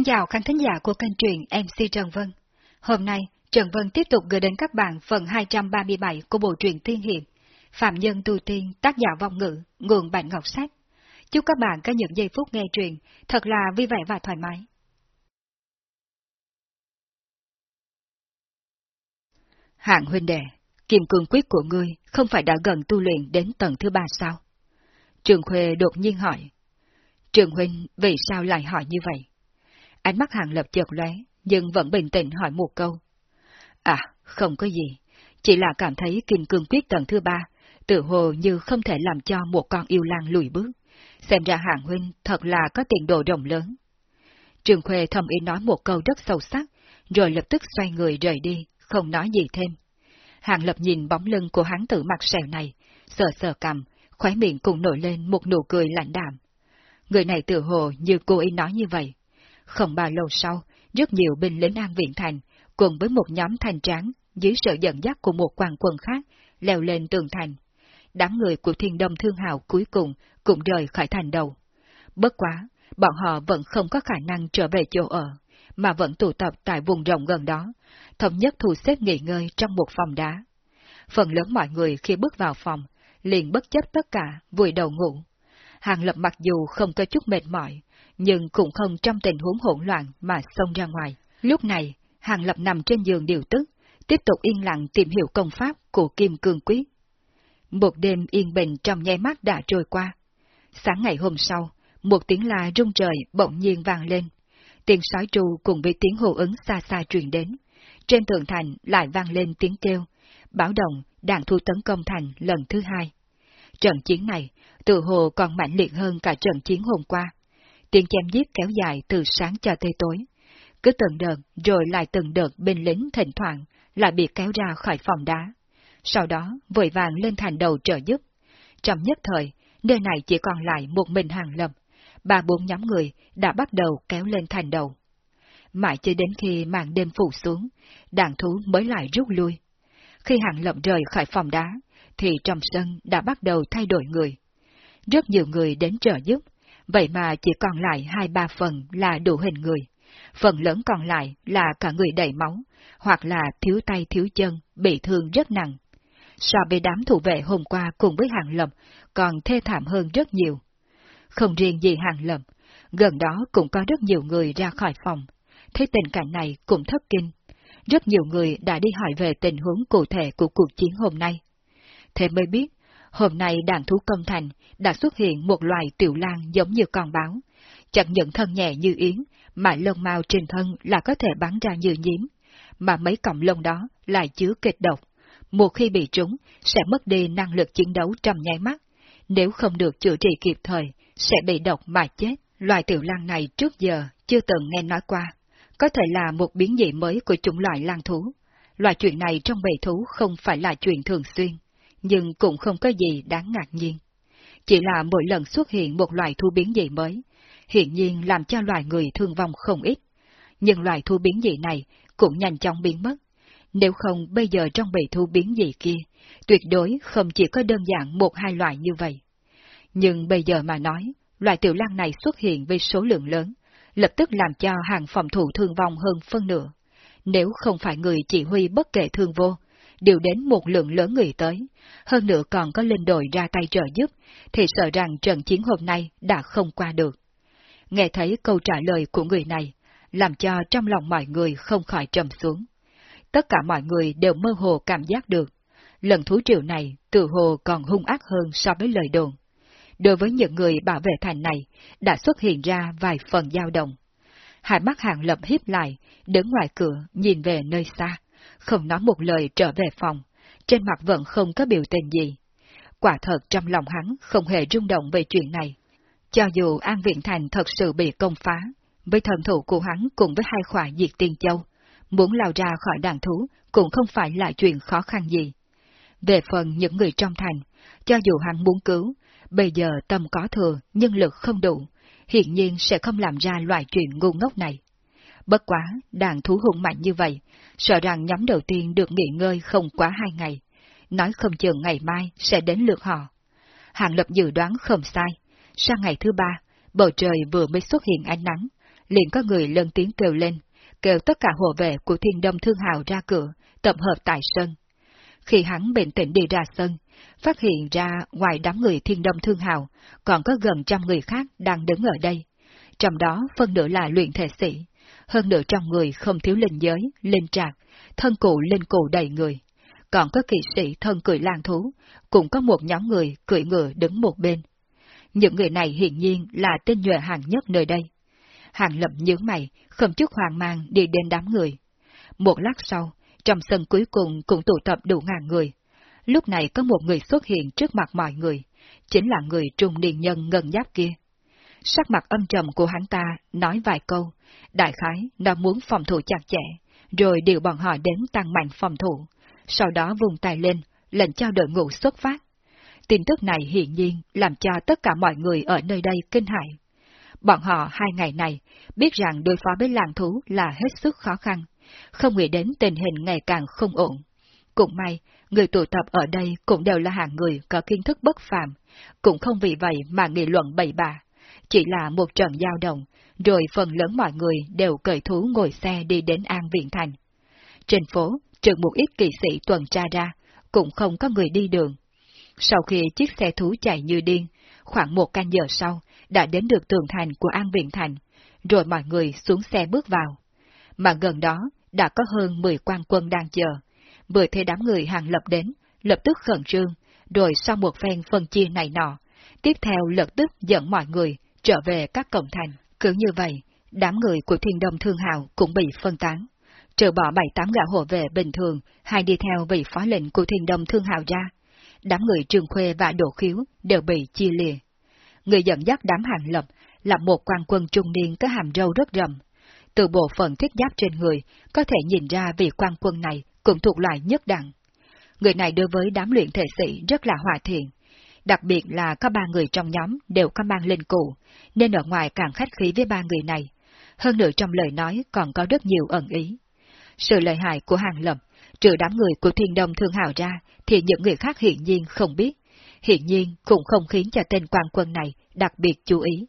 Xin chào khán thính giả của kênh truyện MC Trần Vân. Hôm nay, Trần Vân tiếp tục gửi đến các bạn phần 237 của bộ truyện Thiên Hiệp, Phạm Nhân Tu Tiên, tác giả vong ngữ, nguồn bản ngọc sách. Chúc các bạn có những giây phút nghe truyện thật là vui vẻ và thoải mái. Hạng huynh đệ, kim cương quyết của ngươi không phải đã gần tu luyện đến tầng thứ ba sao? Trường Khuê đột nhiên hỏi. Trường huynh vì sao lại hỏi như vậy? Ánh mắt hàng lập chợt lóe, nhưng vẫn bình tĩnh hỏi một câu. À, không có gì, chỉ là cảm thấy kim cương quyết tầng thứ ba, tự hồ như không thể làm cho một con yêu lang lùi bước. Xem ra hạng huynh thật là có tiền đồ rộng lớn. Trường Khuê thầm ý nói một câu rất sâu sắc, rồi lập tức xoay người rời đi, không nói gì thêm. Hàng lập nhìn bóng lưng của hắn tử mặt sẹo này, sờ sờ cầm, khóe miệng cũng nổi lên một nụ cười lạnh đạm. Người này tự hồ như cô ý nói như vậy. Không bao lâu sau, rất nhiều binh lính an viện thành, cùng với một nhóm thành tráng, dưới sự dẫn dắt của một quan quân khác, leo lên tường thành. Đám người của thiên đông thương hào cuối cùng cũng rời khỏi thành đầu. Bất quá, bọn họ vẫn không có khả năng trở về chỗ ở, mà vẫn tụ tập tại vùng rộng gần đó, thống nhất thu xếp nghỉ ngơi trong một phòng đá. Phần lớn mọi người khi bước vào phòng, liền bất chấp tất cả, vùi đầu ngủ. Hàng lập mặc dù không có chút mệt mỏi, nhưng cũng không trong tình huống hỗn loạn mà xông ra ngoài. Lúc này, Hàng Lập nằm trên giường điều tức, tiếp tục yên lặng tìm hiểu công pháp của Kim Cương Quyết. Một đêm yên bình trong nháy mắt đã trôi qua. Sáng ngày hôm sau, một tiếng la rung trời bỗng nhiên vang lên. Tiếng sói tru cùng với tiếng hô ứng xa xa truyền đến. Trên tường thành lại vang lên tiếng kêu, báo động đạn thu tấn công thành lần thứ hai. Trận chiến này, tự hồ còn mạnh liệt hơn cả trận chiến hôm qua. Tiếng chém giết kéo dài từ sáng cho tới tối. Cứ từng đợt rồi lại từng đợt binh lính thỉnh thoảng lại bị kéo ra khỏi phòng đá. Sau đó vội vàng lên thành đầu trợ giúp. Trong nhất thời, nơi này chỉ còn lại một mình hàng lầm. Ba bốn nhóm người đã bắt đầu kéo lên thành đầu. Mãi cho đến khi màn đêm phủ xuống, đàn thú mới lại rút lui. Khi hàng lộng rời khỏi phòng đá, thì trong sân đã bắt đầu thay đổi người. Rất nhiều người đến trợ giúp, vậy mà chỉ còn lại hai ba phần là đủ hình người. Phần lớn còn lại là cả người đầy máu, hoặc là thiếu tay thiếu chân, bị thương rất nặng. So với đám thủ vệ hôm qua cùng với hàng lầm còn thê thảm hơn rất nhiều. Không riêng gì hàng lầm, gần đó cũng có rất nhiều người ra khỏi phòng. Thấy tình cảnh này cũng thất kinh. Rất nhiều người đã đi hỏi về tình huống cụ thể của cuộc chiến hôm nay. Thế mới biết, hôm nay đàn thú công thành đã xuất hiện một loài tiểu lang giống như con báo. Chẳng những thân nhẹ như yến, mà lông mao trên thân là có thể bắn ra như nhím, mà mấy cọng lông đó lại chứa kịch độc. Một khi bị trúng, sẽ mất đi năng lực chiến đấu trong nháy mắt. Nếu không được chữa trị kịp thời, sẽ bị độc mà chết. Loài tiểu lang này trước giờ chưa từng nghe nói qua. Có thể là một biến dị mới của chủng loại lang thú. Loại chuyện này trong bầy thú không phải là chuyện thường xuyên, nhưng cũng không có gì đáng ngạc nhiên. Chỉ là mỗi lần xuất hiện một loài thu biến dị mới, hiện nhiên làm cho loài người thương vong không ít. Nhưng loài thu biến dị này cũng nhanh chóng biến mất. Nếu không bây giờ trong bầy thu biến dị kia, tuyệt đối không chỉ có đơn giản một hai loại như vậy. Nhưng bây giờ mà nói, loài tiểu lang này xuất hiện với số lượng lớn, lập tức làm cho hàng phòng thủ thương vong hơn phân nửa. Nếu không phải người chỉ huy bất kể thương vô, đều đến một lượng lớn người tới, hơn nữa còn có linh đội ra tay trợ giúp, thì sợ rằng trận chiến hôm nay đã không qua được. Nghe thấy câu trả lời của người này, làm cho trong lòng mọi người không khỏi trầm xuống. Tất cả mọi người đều mơ hồ cảm giác được, lần thú triệu này tự hồ còn hung ác hơn so với lời đồn. Đối với những người bảo vệ thành này, đã xuất hiện ra vài phần dao động. Hai mắt hàng lập hiếp lại, đứng ngoài cửa nhìn về nơi xa, không nói một lời trở về phòng, trên mặt vẫn không có biểu tình gì. Quả thật trong lòng hắn không hề rung động về chuyện này. Cho dù An Viện Thành thật sự bị công phá, với thần thủ của hắn cùng với hai khỏa diệt tiên châu, muốn lao ra khỏi đàn thú cũng không phải là chuyện khó khăn gì. Về phần những người trong thành, cho dù hắn muốn cứu, bây giờ tâm có thừa, nhân lực không đủ, hiện nhiên sẽ không làm ra loại chuyện ngu ngốc này. Bất quá, đàn thú hùng mạnh như vậy, sợ rằng nhóm đầu tiên được nghỉ ngơi không quá hai ngày, nói không chừng ngày mai sẽ đến lượt họ. Hàng lập dự đoán không sai, sang ngày thứ ba, bầu trời vừa mới xuất hiện ánh nắng, liền có người lớn tiếng kêu lên, kêu tất cả hộ vệ của thiên đông thương hào ra cửa, tập hợp tại sân. Khi hắn bình tĩnh đi ra sân, phát hiện ra ngoài đám người thiên đông thương hào, còn có gần trăm người khác đang đứng ở đây. Trong đó phân nửa là luyện thể sĩ, hơn nữa trong người không thiếu linh giới, linh trạc, thân cụ linh cụ đầy người. Còn có kỵ sĩ thân cười lang thú, cũng có một nhóm người cưỡi ngựa đứng một bên. Những người này hiển nhiên là tên nhuệ hàng nhất nơi đây. Hàng lập nhướng mày, không chút hoang mang đi đến đám người. Một lát sau, trong sân cuối cùng cũng tụ tập đủ ngàn người. Lúc này có một người xuất hiện trước mặt mọi người, chính là người trung niên nhân ngân giáp kia. Sắc mặt âm trầm của hắn ta nói vài câu, đại khái nó muốn phòng thủ chặt chẽ, rồi điều bọn họ đến tăng mạnh phòng thủ, sau đó vùng tay lên, lệnh cho đội ngũ xuất phát. Tin tức này hiển nhiên làm cho tất cả mọi người ở nơi đây kinh hãi. Bọn họ hai ngày này biết rằng đối phó với làng thú là hết sức khó khăn, không nghĩ đến tình hình ngày càng không ổn. Cũng may, người tụ tập ở đây cũng đều là hạng người có kiến thức bất phàm, cũng không vì vậy mà nghị luận bậy bạ. Chỉ là một trận giao động, rồi phần lớn mọi người đều cởi thú ngồi xe đi đến An Viện Thành. Trên phố, trừ một ít kỳ sĩ tuần tra ra, cũng không có người đi đường. Sau khi chiếc xe thú chạy như điên, khoảng một canh giờ sau, đã đến được tường thành của An Viện Thành, rồi mọi người xuống xe bước vào. Mà gần đó, đã có hơn 10 quan quân đang chờ. Vừa thấy đám người hàng lập đến, lập tức khẩn trương, rồi sau một phen phân chia này nọ, tiếp theo lập tức dẫn mọi người trở về các cổng thành. Cứ như vậy, đám người của thiên đông thương hào cũng bị phân tán. Trừ bỏ bảy tám gã hộ vệ bình thường, hay đi theo vị phó lệnh của thiên đông thương hào ra. Đám người trường khuê và đổ khiếu đều bị chia lìa. Người dẫn dắt đám hàng lập là một quan quân trung niên có hàm râu rất rậm. Từ bộ phận thiết giáp trên người, có thể nhìn ra vị quan quân này cũng thuộc loại nhất đẳng. Người này đối với đám luyện thể sĩ rất là hòa thiện. Đặc biệt là có ba người trong nhóm đều có mang lên cụ, nên ở ngoài càng khách khí với ba người này. Hơn nữa trong lời nói còn có rất nhiều ẩn ý. Sự lợi hại của hàng lập, trừ đám người của thiên đông thương hào ra, thì những người khác hiện nhiên không biết. Hiện nhiên cũng không khiến cho tên quan quân này đặc biệt chú ý.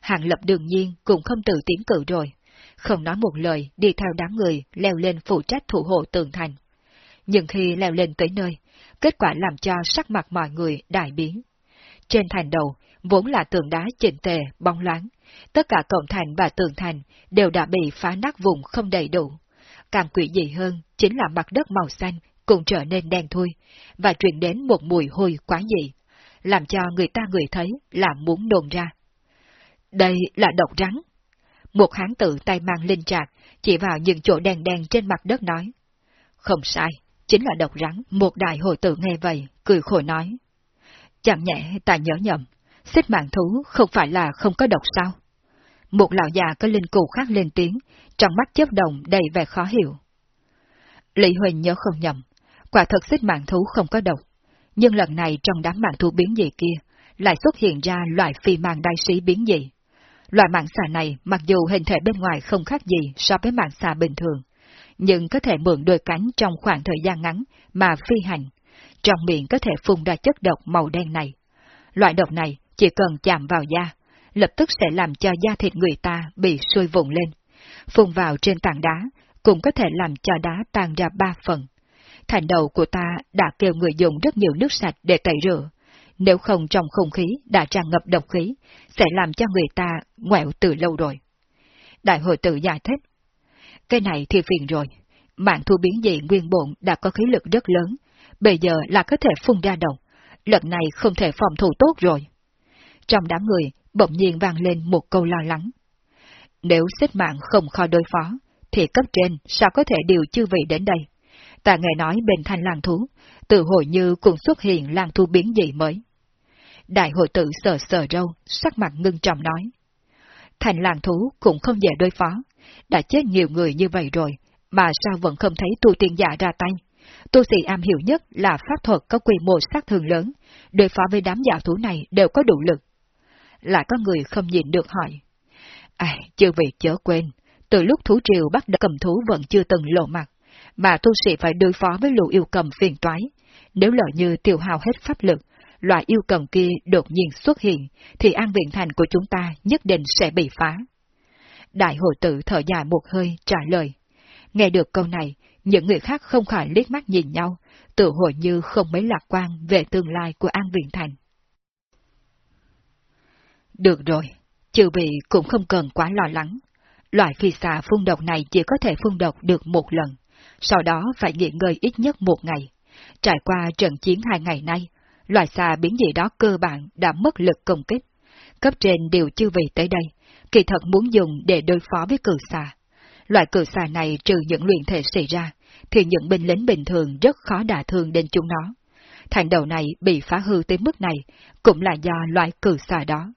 Hàng lập đương nhiên cũng không tự tiến cử rồi. Không nói một lời đi theo đám người leo lên phụ trách thủ hộ tường thành. Nhưng khi leo lên tới nơi, kết quả làm cho sắc mặt mọi người đại biến. Trên thành đầu, vốn là tường đá chỉnh tề, bóng loáng, tất cả cổng thành và tường thành đều đã bị phá nát vùng không đầy đủ. Càng quỷ dị hơn chính là mặt đất màu xanh cũng trở nên đen thui, và truyền đến một mùi hôi quá dị, làm cho người ta người thấy là muốn nôn ra. Đây là độc rắn. Một hán tử tay mang linh trạc, chỉ vào những chỗ đen đen trên mặt đất nói. Không sai, chính là độc rắn. Một đại hội tử nghe vậy, cười khổ nói. Chẳng nhẹ ta nhớ nhầm, xích mạng thú không phải là không có độc sao? Một lão già có linh cụ khác lên tiếng, trong mắt chớp đồng đầy vẻ khó hiểu. Lý Huỳnh nhớ không nhầm, quả thật xích mạng thú không có độc, nhưng lần này trong đám mạng thú biến dị kia, lại xuất hiện ra loại phi mạng đại sĩ biến dị. Loại mạng xà này mặc dù hình thể bên ngoài không khác gì so với mạng xà bình thường, nhưng có thể mượn đôi cánh trong khoảng thời gian ngắn mà phi hành. Trong miệng có thể phun ra chất độc màu đen này. Loại độc này chỉ cần chạm vào da, lập tức sẽ làm cho da thịt người ta bị sôi vụn lên. Phun vào trên tảng đá, cũng có thể làm cho đá tan ra ba phần. Thành đầu của ta đã kêu người dùng rất nhiều nước sạch để tẩy rửa. Nếu không trong không khí đã tràn ngập độc khí, sẽ làm cho người ta ngoẹo từ lâu rồi. Đại hội tự giải thích. Cái này thì phiền rồi. Mạng thu biến dị nguyên bộn đã có khí lực rất lớn, bây giờ là có thể phun ra đầu. Lần này không thể phòng thủ tốt rồi. Trong đám người, bỗng nhiên vang lên một câu lo lắng. Nếu xếp mạng không khó đối phó, thì cấp trên sao có thể điều chư vị đến đây? Ta nghe nói bên thanh làng thú, từ hồi như cũng xuất hiện làng thú biến dị mới. Đại hội tử sờ sờ râu, sắc mặt ngưng trọng nói. Thành làng thú cũng không dễ đối phó, đã chết nhiều người như vậy rồi, mà sao vẫn không thấy tu tiên giả ra tay. Tu sĩ am hiểu nhất là pháp thuật có quy mô sát thương lớn, đối phó với đám giả thú này đều có đủ lực. Lại có người không nhìn được hỏi. À, chưa vị chớ quên, từ lúc thú triều bắt đầu cầm thú vẫn chưa từng lộ mặt, mà tu sĩ phải đối phó với lũ yêu cầm phiền toái. Nếu lỡ như tiêu hao hết pháp lực, loại yêu cầm kia đột nhiên xuất hiện, thì an viện thành của chúng ta nhất định sẽ bị phá. Đại hội tử thở dài một hơi trả lời. Nghe được câu này, những người khác không khỏi liếc mắt nhìn nhau, tự hồi như không mấy lạc quan về tương lai của An Viện Thành. Được rồi, chư vị cũng không cần quá lo lắng. Loại phi xà phun độc này chỉ có thể phun độc được một lần, sau đó phải nghỉ ngơi ít nhất một ngày. Trải qua trận chiến hai ngày nay, loại xà biến dị đó cơ bản đã mất lực công kích. Cấp trên đều chưa vị tới đây, kỳ thật muốn dùng để đối phó với cử xà. Loại cử xà này trừ những luyện thể xảy ra, thì những binh lính bình thường rất khó đả thương đến chúng nó. Thành đầu này bị phá hư tới mức này cũng là do loại cử xà đó.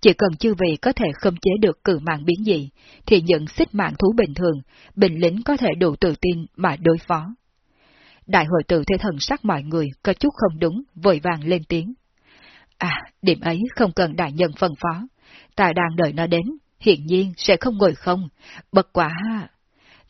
Chỉ cần chư vị có thể khống chế được cử mạng biến dị, thì những xích mạng thú bình thường, binh lính có thể đủ tự tin mà đối phó. Đại hội tự thế thần sắc mọi người có chút không đúng, vội vàng lên tiếng. À, điểm ấy không cần đại nhân phân phó. Ta đang đợi nó đến, hiện nhiên sẽ không ngồi không. Bật quả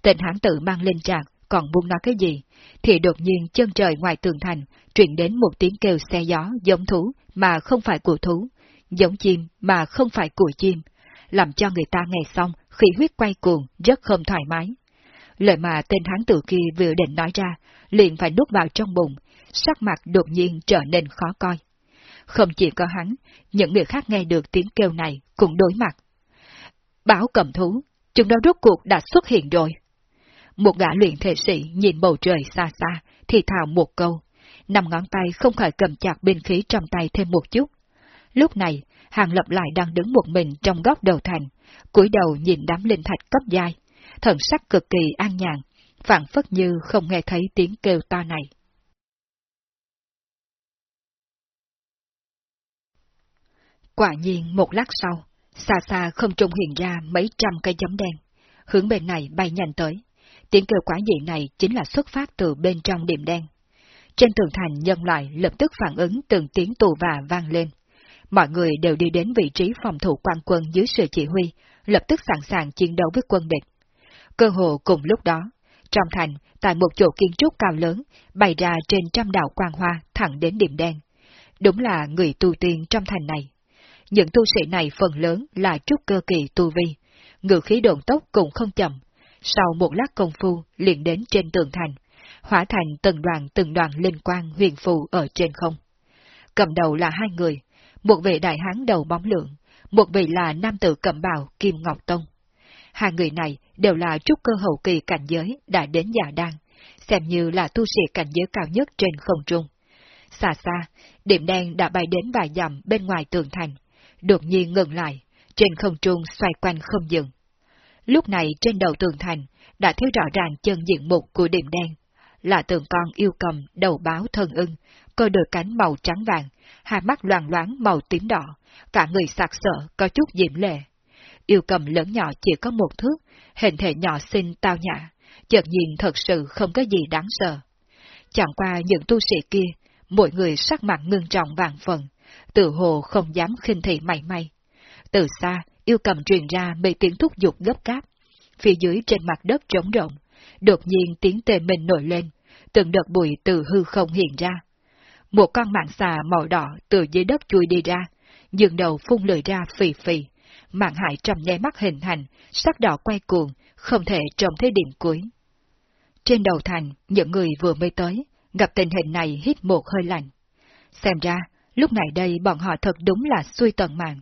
Tên hán tử mang lên trạc, còn muốn nói cái gì, thì đột nhiên chân trời ngoài tường thành truyền đến một tiếng kêu xe gió giống thú mà không phải của thú, giống chim mà không phải của chim, làm cho người ta nghe xong khí huyết quay cuồng rất không thoải mái. Lời mà tên hán tử kia vừa định nói ra, liền phải nuốt vào trong bụng, sắc mặt đột nhiên trở nên khó coi. Không chỉ có hắn, những người khác nghe được tiếng kêu này cũng đối mặt. Báo cầm thú, chúng nó rốt cuộc đã xuất hiện rồi. Một gã luyện thể sĩ nhìn bầu trời xa xa, thì thào một câu. Nằm ngón tay không khỏi cầm chặt binh khí trong tay thêm một chút. Lúc này, Hàng Lập lại đang đứng một mình trong góc đầu thành, cúi đầu nhìn đám linh thạch cấp dai, thần sắc cực kỳ an nhàn, phản phất như không nghe thấy tiếng kêu to này. Quả nhiên một lát sau, xa xa không trung hiện ra mấy trăm cây giấm đen, hướng bên này bay nhanh tới. Tiếng kêu quả dị này chính là xuất phát từ bên trong điểm đen. Trên tường thành nhân lại lập tức phản ứng từng tiếng tù và vang lên. Mọi người đều đi đến vị trí phòng thủ quan quân dưới sự chỉ huy, lập tức sẵn sàng chiến đấu với quân địch. Cơ hồ cùng lúc đó, trong thành, tại một chỗ kiến trúc cao lớn, bày ra trên trăm đạo quang hoa thẳng đến điểm đen. Đúng là người tu tiên trong thành này. Những tu sĩ này phần lớn là trúc cơ kỳ tu vi, ngự khí độn tốc cũng không chậm. Sau một lát công phu liền đến trên tường thành, hỏa thành từng đoàn từng đoàn linh quang huyền phù ở trên không. Cầm đầu là hai người, một vị đại hán đầu bóng lượng, một vị là nam tử cẩm bào Kim Ngọc Tông. Hai người này đều là trúc cơ hậu kỳ cảnh giới đã đến già đan, xem như là tu sĩ cảnh giới cao nhất trên không trung. Xa xa, điểm đen đã bay đến vài dặm bên ngoài tường thành, đột nhiên ngừng lại, trên không trung xoay quanh không dừng. Lúc này trên đầu tường thành đã thấy rõ ràng chân diện mục của điểm đen, là tượng con yêu cầm đầu báo thân ưng, cơ đôi cánh màu trắng vàng, hai mắt loàn loáng màu tím đỏ, cả người sạc sợ có chút diễm lệ. Yêu cầm lớn nhỏ chỉ có một thước, hình thể nhỏ xinh tao nhã, chợt nhìn thật sự không có gì đáng sợ. Chẳng qua những tu sĩ kia, mỗi người sắc mặt ngưng trọng vàng phần, tự hồ không dám khinh thị mảy may. Từ xa, yêu cầm truyền ra mấy tiếng thúc giục gấp cáp, Phía dưới trên mặt đất trống rộng, đột nhiên tiếng tề mình nổi lên, từng đợt bụi từ hư không hiện ra. Một con mạng xà màu đỏ từ dưới đất chui đi ra, dường đầu phun lưỡi ra phì phì. Mạng hại trong nháy mắt hình thành, sắc đỏ quay cuồng, không thể trông thấy điểm cuối. Trên đầu thành, những người vừa mới tới, gặp tình hình này hít một hơi lạnh. Xem ra, lúc này đây bọn họ thật đúng là xuôi tận mạng.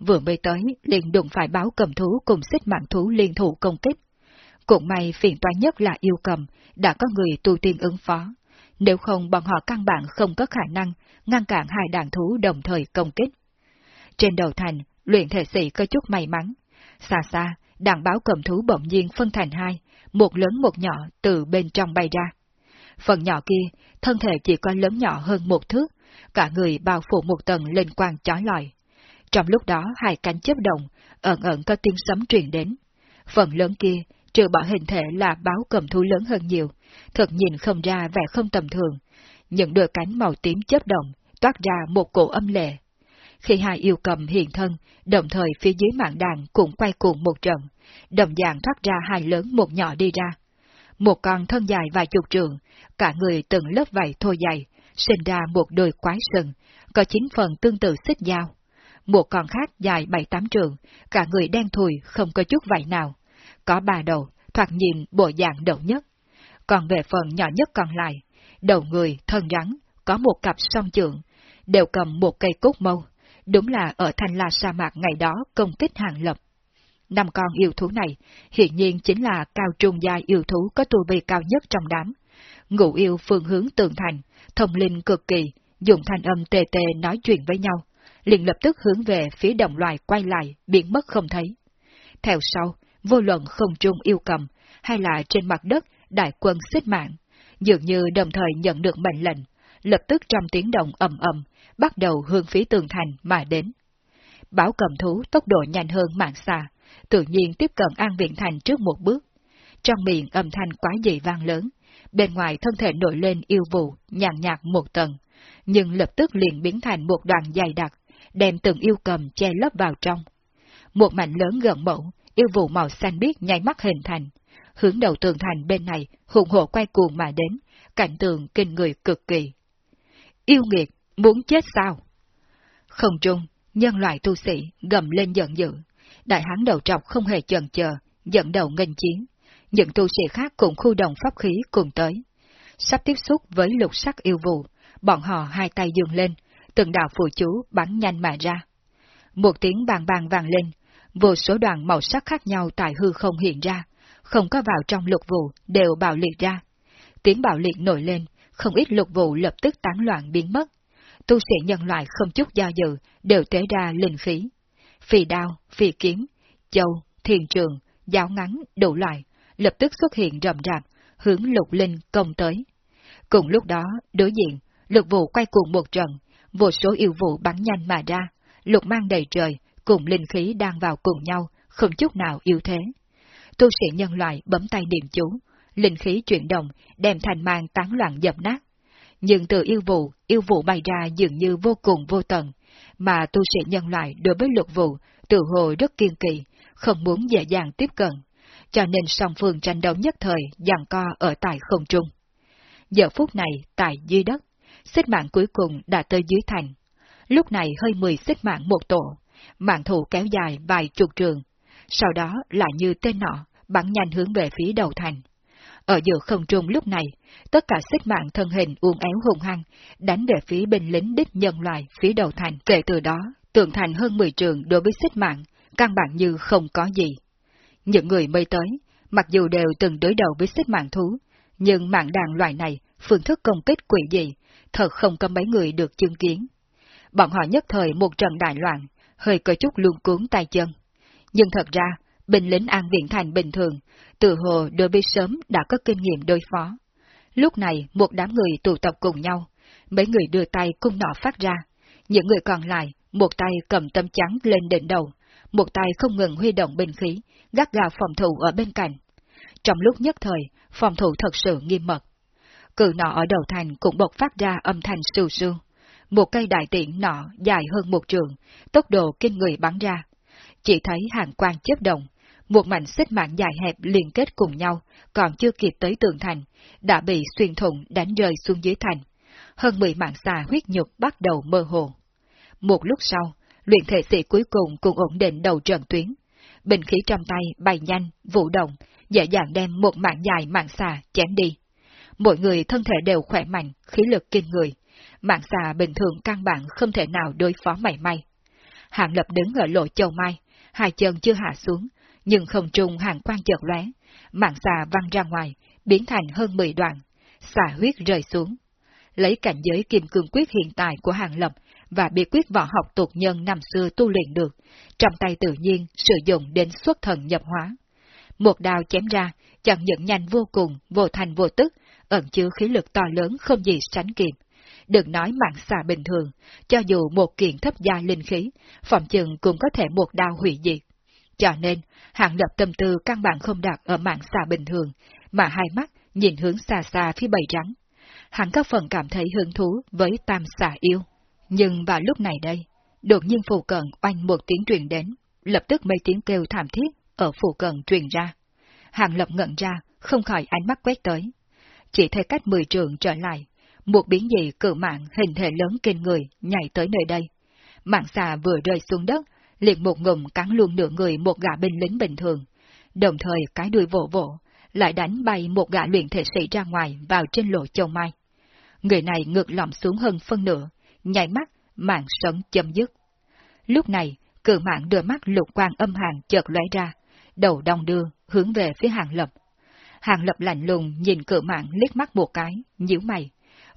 Vừa mới tới, liền đụng phải báo cầm thú cùng xích mạng thú liên thủ công kích. Cũng may phiền toái nhất là yêu cầm, đã có người tu tiên ứng phó. Nếu không bọn họ căn bản không có khả năng ngăn cản hai đàn thú đồng thời công kích. Trên đầu thành, luyện thể sĩ có chút may mắn. Xa xa, đàn báo cầm thú bỗng nhiên phân thành hai, một lớn một nhỏ từ bên trong bay ra. Phần nhỏ kia, thân thể chỉ có lớn nhỏ hơn một thước, cả người bao phủ một tầng lên quang chói lọi. Trong lúc đó hai cánh chấp động, ẩn ẩn có tiếng sấm truyền đến. Phần lớn kia, trừ bỏ hình thể là báo cầm thú lớn hơn nhiều, thật nhìn không ra vẻ không tầm thường. Những đôi cánh màu tím chớp động, toát ra một cổ âm lệ. Khi hai yêu cầm hiện thân, đồng thời phía dưới mạng đàn cũng quay cuồng một trận, đồng dạng thoát ra hai lớn một nhỏ đi ra. Một con thân dài vài chục trường, cả người từng lớp vảy thô dày, sinh ra một đôi quái sừng, có chín phần tương tự xích dao. một con khác dài bảy tám trường, cả người đen thùi không có chút vảy nào. Có ba đầu, thoạt nhìn bộ dạng đầu nhất. Còn về phần nhỏ nhất còn lại, đầu người, thân rắn, có một cặp song trượng, đều cầm một cây cốt mâu, đúng là ở thanh la sa mạc ngày đó công kích hàng lập. Năm con yêu thú này, hiện nhiên chính là cao trung giai yêu thú có tu vi cao nhất trong đám. Ngụ yêu phương hướng tường thành, thông linh cực kỳ, dùng thanh âm tê tê nói chuyện với nhau, liền lập tức hướng về phía đồng loài quay lại, biến mất không thấy. Theo sau, vô luận không trung yêu cầm, hay là trên mặt đất đại quân xích mạng, dường như đồng thời nhận được mệnh lệnh, lập tức trong tiếng động ầm ầm, bắt đầu hướng phía tường thành mà đến. Bảo cầm thú tốc độ nhanh hơn mạng xa, tự nhiên tiếp cận An Viện Thành trước một bước. Trong miệng âm thanh quá dị vang lớn, bên ngoài thân thể nổi lên yêu vụ, nhàn nhạt một tầng, nhưng lập tức liền biến thành một đoàn dày đặc, đem từng yêu cầm che lấp vào trong. Một mảnh lớn gần mẫu, yêu vụ màu xanh biếc nháy mắt hình thành, hướng đầu tường thành bên này hùng hộ quay cuồng mà đến, cảnh tường kinh người cực kỳ. Yêu nghiệt, muốn chết sao? Không trung, nhân loại tu sĩ gầm lên giận dữ, đại hán đầu trọc không hề chần chờ, dẫn đầu nghênh chiến. Những tu sĩ khác cùng khu đồng pháp khí cùng tới. Sắp tiếp xúc với lục sắc yêu vụ, bọn họ hai tay dường lên, từng đạo phù chú bắn nhanh mà ra. Một tiếng bàn bàn vàng lên, vô số đoàn màu sắc khác nhau tại hư không hiện ra, không có vào trong lục vụ đều bạo liệt ra. Tiếng bạo liệt nổi lên, không ít lục vụ lập tức tán loạn biến mất. Tu sĩ nhân loại không chút do dự, đều tế ra linh khí. Phì đao, phì kiếm, châu, thiền trường, giáo ngắn, đủ loại, lập tức xuất hiện rầm rạp, hướng lục linh công tới. Cùng lúc đó, đối diện, lục vụ quay cuồng một trận, vô số yêu vụ bắn nhanh mà ra, lục mang đầy trời, cùng linh khí đang vào cùng nhau, không chút nào yếu thế. Tu sĩ nhân loại bấm tay niệm chú, linh khí chuyển động, đem thành mang tán loạn dập nát. Nhưng từ yêu vụ, yêu vụ bay ra dường như vô cùng vô tận, mà tu sĩ nhân loại đối với lục vụ tự hồ rất kiên kỳ, không muốn dễ dàng tiếp cận, cho nên song phương tranh đấu nhất thời giằng co ở tại không trung. Giờ phút này, tại dưới đất, xích mạng cuối cùng đã tới dưới thành. Lúc này hơi mười xích mạng một tổ, mạng thủ kéo dài vài chục trường, sau đó lại như tên nọ, bắn nhanh hướng về phía đầu thành. Ở giữa không trung lúc này, tất cả xích mạng thân hình uốn éo hùng hăng, đánh về phía binh lính đích nhân loại phía đầu thành. Kể từ đó, tượng thành hơn 10 trường đối với xích mạng, căn bản như không có gì. Những người mới tới, mặc dù đều từng đối đầu với xích mạng thú, nhưng mạng đàn loài này, phương thức công kích quỷ dị, thật không có mấy người được chứng kiến. Bọn họ nhất thời một trận đại loạn, hơi có chút luống cuốn tay chân. Nhưng thật ra, binh lính an viện thành bình thường, từ hồ đối với sớm đã có kinh nghiệm đối phó. Lúc này, một đám người tụ tập cùng nhau, mấy người đưa tay cung nọ phát ra, những người còn lại, một tay cầm tâm trắng lên đỉnh đầu, một tay không ngừng huy động binh khí, gắt gào phòng thủ ở bên cạnh. Trong lúc nhất thời, phòng thủ thật sự nghiêm mật. Cự nọ ở đầu thành cũng bộc phát ra âm thanh sưu sưu. Một cây đại tiện nọ dài hơn một trường, tốc độ kinh người bắn ra. Chỉ thấy hàng quang chớp động, một mảnh xích mạng dài hẹp liên kết cùng nhau, còn chưa kịp tới tường thành, đã bị xuyên thủng đánh rơi xuống dưới thành. Hơn mười mạng xà huyết nhục bắt đầu mơ hồ. Một lúc sau, luyện thể sĩ cuối cùng cũng ổn định đầu trận tuyến. Bình khí trong tay bay nhanh, vũ động, dễ dàng đem một mạng dài mạng xà chém đi. Mỗi người thân thể đều khỏe mạnh, khí lực kinh người. Mạng xà bình thường căn bản không thể nào đối phó mảy may. Hạng lập đứng ở lộ châu mai, hai chân chưa hạ xuống, nhưng không trung hàng quan chợt lóe, mạng xà văng ra ngoài, biến thành hơn 10 đoạn, xà huyết rơi xuống. Lấy cảnh giới kim cương quyết hiện tại của hàng lập và bí quyết võ học tục nhân năm xưa tu luyện được, trong tay tự nhiên sử dụng đến xuất thần nhập hóa. Một đao chém ra, chẳng những nhanh vô cùng, vô thành vô tức, ẩn chứa khí lực to lớn không gì sánh kịp. Đừng nói mạng xà bình thường, cho dù một kiện thấp gia linh khí, phòng chừng cũng có thể một đao hủy diệt. Cho nên, hạng lập tâm tư căn bản không đạt ở mạng xà bình thường, mà hai mắt nhìn hướng xa xa phía bầy rắn. Hắn có phần cảm thấy hứng thú với tam xà yêu. Nhưng vào lúc này đây, đột nhiên phù cận oanh một tiếng truyền đến, lập tức mấy tiếng kêu thảm thiết ở phù cận truyền ra. Hàng lập ngẩn ra, không khỏi ánh mắt quét tới. Chỉ thấy cách mười trường trở lại, một biến dị cự mạng hình thể lớn kinh người nhảy tới nơi đây. Mạng xà vừa rơi xuống đất, liền một ngụm cắn luôn nửa người một gã binh lính bình thường. Đồng thời cái đuôi vỗ vỗ, lại đánh bay một gã luyện thể sĩ ra ngoài vào trên lộ châu mai. Người này ngược lỏm xuống hơn phân nửa, nhảy mắt, mạng sống chấm dứt. Lúc này, cử mạng đưa mắt lục quang âm hàng chợt lóe ra, đầu đong đưa, hướng về phía hàng lập. Hàng lập lạnh lùng nhìn cử mạng liếc mắt một cái, nhíu mày.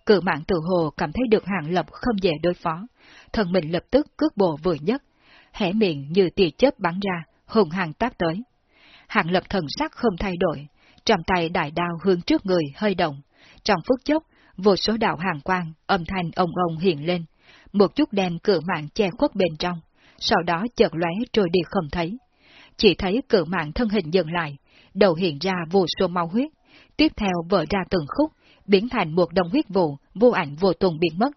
Cử mạng tự hồ cảm thấy được hàng lập không dễ đối phó, thần mình lập tức cước bộ vừa nhất, hẻ miệng như tia chớp bắn ra, hùng hàng táp tới. Hàng lập thần sắc không thay đổi, trong tay đại đao hướng trước người hơi động. Trong phút chốc, vô số đạo hàng quang, âm thanh ông ông hiện lên, một chút đem cửa mạng che khuất bên trong, sau đó chợt lóe trôi đi không thấy. Chỉ thấy cửa mạng thân hình dừng lại, đầu hiện ra vô số máu huyết, tiếp theo vỡ ra từng khúc, biến thành một đồng huyết vụ, vô ảnh vô tùng biến mất.